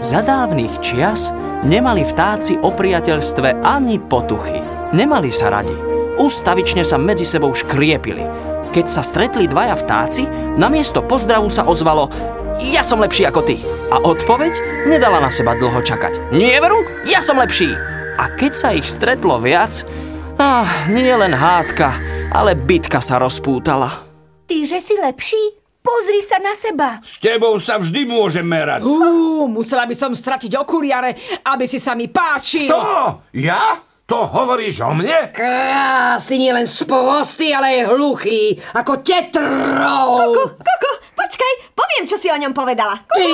Za dávnych čias nemali vtáci o priateľstve ani potuchy. Nemali sa radi. Ústavične sa medzi sebou škriepili. Keď sa stretli dvaja vtáci, namiesto pozdravu sa ozvalo Ja som lepší ako ty. A odpoveď nedala na seba dlho čakať. Nie veru? Ja som lepší. A keď sa ich stretlo viac, ah, nie len hádka, ale bitka sa rozpútala. Ty, že si lepší? Pozri sa na seba. S tebou sa vždy môže merať. Uú, musela by som stratiť okuliare, aby si sa mi páčil. To? Ja? To hovoríš o mne? Krá, si nie len sprostý, ale aj hluchý, ako tetrol. Kuku, kuku, počkaj, poviem, čo si o ňom povedala. Kuku. Ty,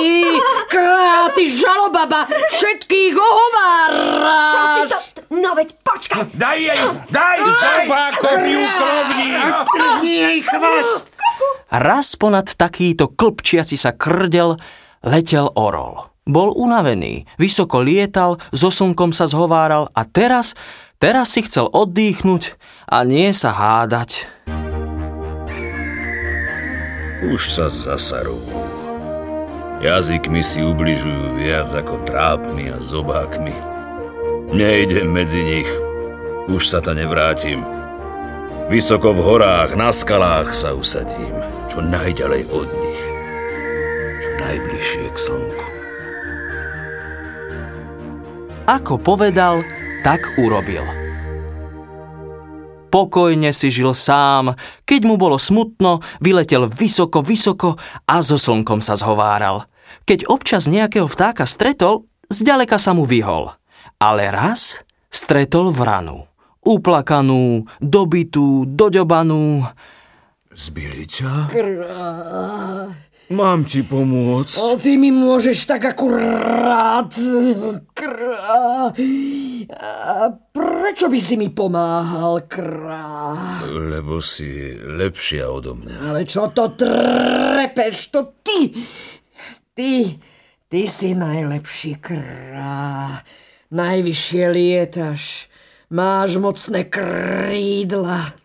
krá, ty žalobaba, všetkých ohováraš. Čo si to... No veď počkaj. Daj jej, daj, daj! Sobákom ju klovní! Trhni jej chvost! Raz ponad takýto klpčiaci sa krdel letel orol. Bol unavený, vysoko lietal, so slnkom sa zhováral a teraz, teraz si chcel oddychnúť a nie sa hádať. Už sa zasarú. Jazykmi si ubližujú viac ako trápmi a zobákmi. Nejdem medzi nich. Už sa ta nevrátim. Vysoko v horách, na skalách sa usadím. Čo najďalej od nich. Čo najbližšie k slnku. Ako povedal, tak urobil. Pokojne si žil sám, keď mu bolo smutno, vyletel vysoko, vysoko a so slnkom sa zhováral. Keď občas nejakého vtáka stretol, zďaleka sa mu vyhol. Ale raz stretol vranu. Uplakanú, dobitú, doďobanú. Zbili ťa? Mám ti pomôcť. O, ty mi môžeš tak akurát. Krá. A prečo by si mi pomáhal, krá? Lebo si lepšia odo mňa. Ale čo to trepeš, to ty. Ty, ty si najlepší krá. Najvyššie lietaš. Máš mocné krídla.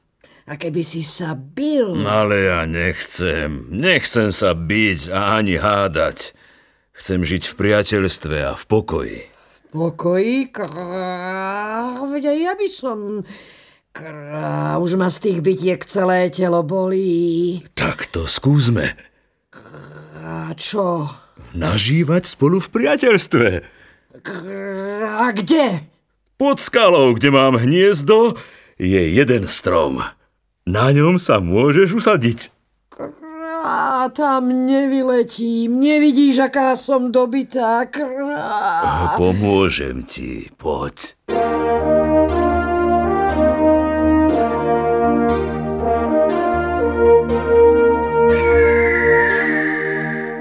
A keby si sa bil... Ale ja nechcem. Nechcem sa byť a ani hádať. Chcem žiť v priateľstve a v pokoji. Pokoji, krá, veď aj ja by som... Krá, už ma z tých bytiek celé telo bolí. Tak to skúsme. A čo? Nažívať spolu v priateľstve. Krá, kde? Pod skalou, kde mám hniezdo, je jeden strom. Na ňom sa môžeš usadiť. Krá, tam nevyletím. Nevidíš, aká som dobitá. Krá. Pomôžem ti, poď.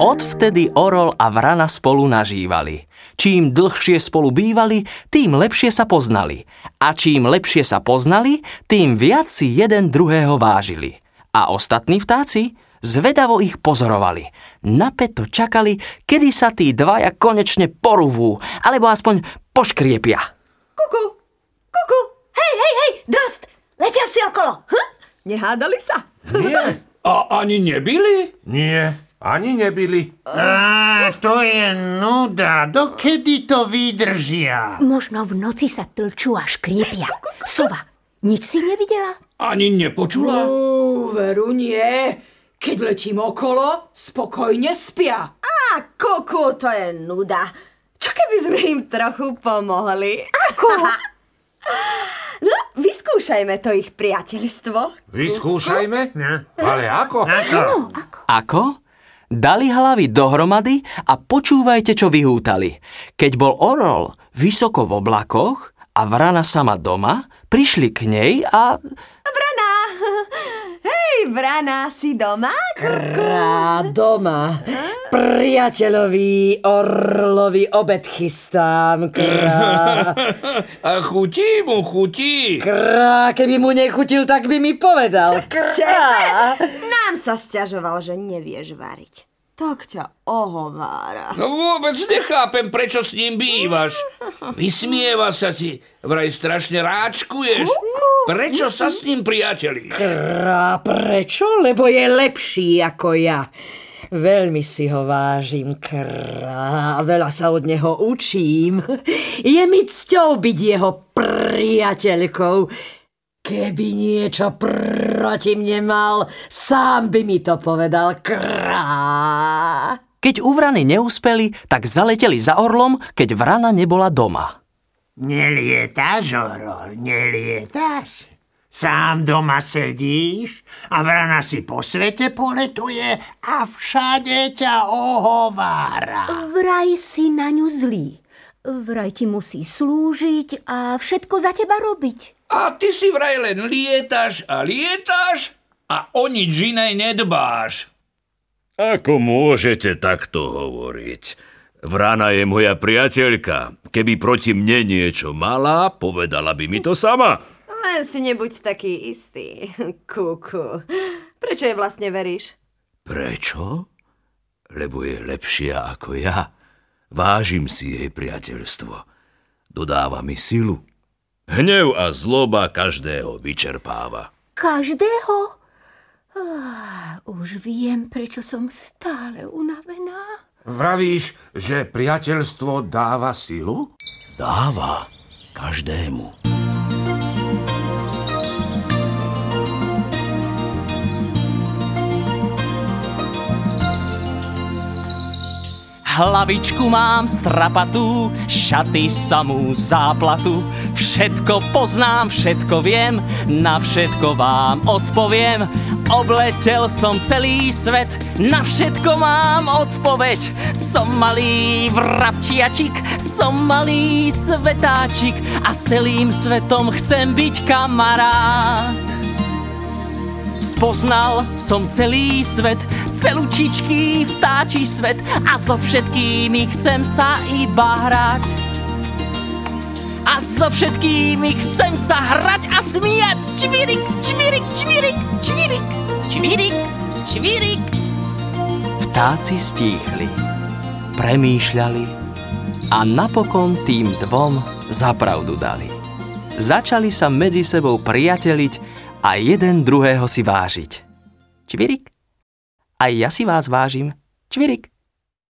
Odvtedy Orol a Vrana spolu nažívali. Čím dlhšie spolu bývali, tým lepšie sa poznali. A čím lepšie sa poznali, tým viac si jeden druhého vážili. A ostatní vtáci zvedavo ich pozorovali. Napeto čakali, kedy sa tí dvaja konečne poruvú, alebo aspoň poškriepia. Kuku, kuku, hej, hej, hej, drost, letel si okolo. Hm? Nehádali sa? Nie, A ani nebili? nie, ani nebili. Á, to je nuda. Dokedy to vydržia? Možno v noci sa tlčú a škriepia. Sova, nič si nevidela? Ani nepočula? Ú, veru nie. Keď letím okolo, spokojne spia. Á, kuku, to je nuda. Čo keby sme im trochu pomohli? Ako? No, vyskúšajme to ich priateľstvo. Vyskúšajme? No. Ale ako? Ako? Ako? Dali hlavy dohromady a počúvajte, čo vyhútali. Keď bol orol vysoko v oblakoch a vrana sama doma, prišli k nej a... Vrana! Hej, Vrana, si doma? Krá, doma. Priateľovi orlovi obed chystám. Krá, A chutí mu, chutí. krá, keby mu nechutil, tak by mi povedal. Krá. Nám sa sťažoval, že nevieš variť. Tak ťa ohovára. No vôbec nechápem, prečo s ním bývaš. Vysmieva sa ti, vraj strašne ráčkuješ. Prečo sa s ním priateľíš? Krá, prečo? Lebo je lepší ako ja. Veľmi si ho vážim, krá. Veľa sa od neho učím. Je mi cťou byť jeho priateľkou. Keby niečo proti mne mal, sám by mi to povedal, krá. Keď u vrany neúspeli, tak zaleteli za orlom, keď vrana nebola doma. Nelietáš, Orol, nelietáš. Sám doma sedíš a vrana si po svete poletuje a všade ťa ohovára. Vraj si na ňu zlý. Vraj ti musí slúžiť a všetko za teba robiť. A ty si vraj len lietaš a lietaš a o nič iné nedbáš. Ako môžete takto hovoriť? Vrana je moja priateľka. Keby proti mne niečo mala, povedala by mi to sama. Len si nebuď taký istý, kuku. Prečo jej vlastne veríš? Prečo? Lebo je lepšia ako ja. Vážim si jej priateľstvo. Dodáva mi silu. Hnev a zloba každého vyčerpáva. Každého? Ah, už viem, prečo som stále unavená. Vravíš, že priateľstvo dáva silu? Dáva každému. Hlavičku mám strapatú, šaty samú záplatu. Všetko poznám, všetko viem, na všetko vám odpoviem. Obletel som celý svet, na všetko mám odpoveď. Som malý vrabčiačik, som malý svetáčik a s celým svetom chcem byť kamarát. Spoznal som celý svet, celúčičký vtáči svet a so všetkými chcem sa iba hrať. A so všetkými chcem sa hrať a smiať. Čvirik, čvirik, čvirik, čvirik, čvirik, čvirik. Vtáci stíchli, premýšľali a napokon tým dvom zapravdu dali. Začali sa medzi sebou priateliť a jeden druhého si vážiť. Čvirik? Aj ja si vás vážim. Čvirik.